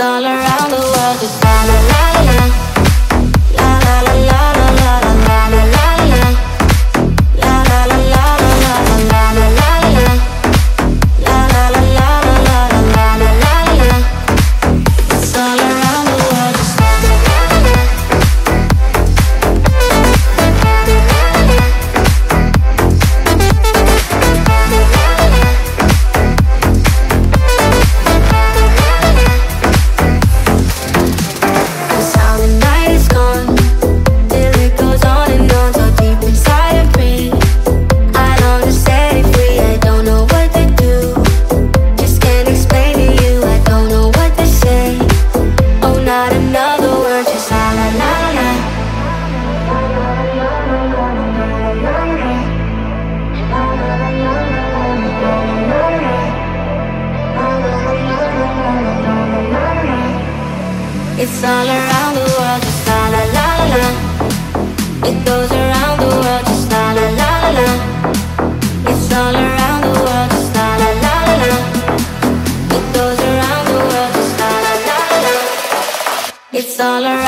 all around the world, la la la la. La It's all around the world, just la la la la. It goes around the world, just la la la la. It's all around the world, just la la la la. It goes around the world, just la la la la. It's all around.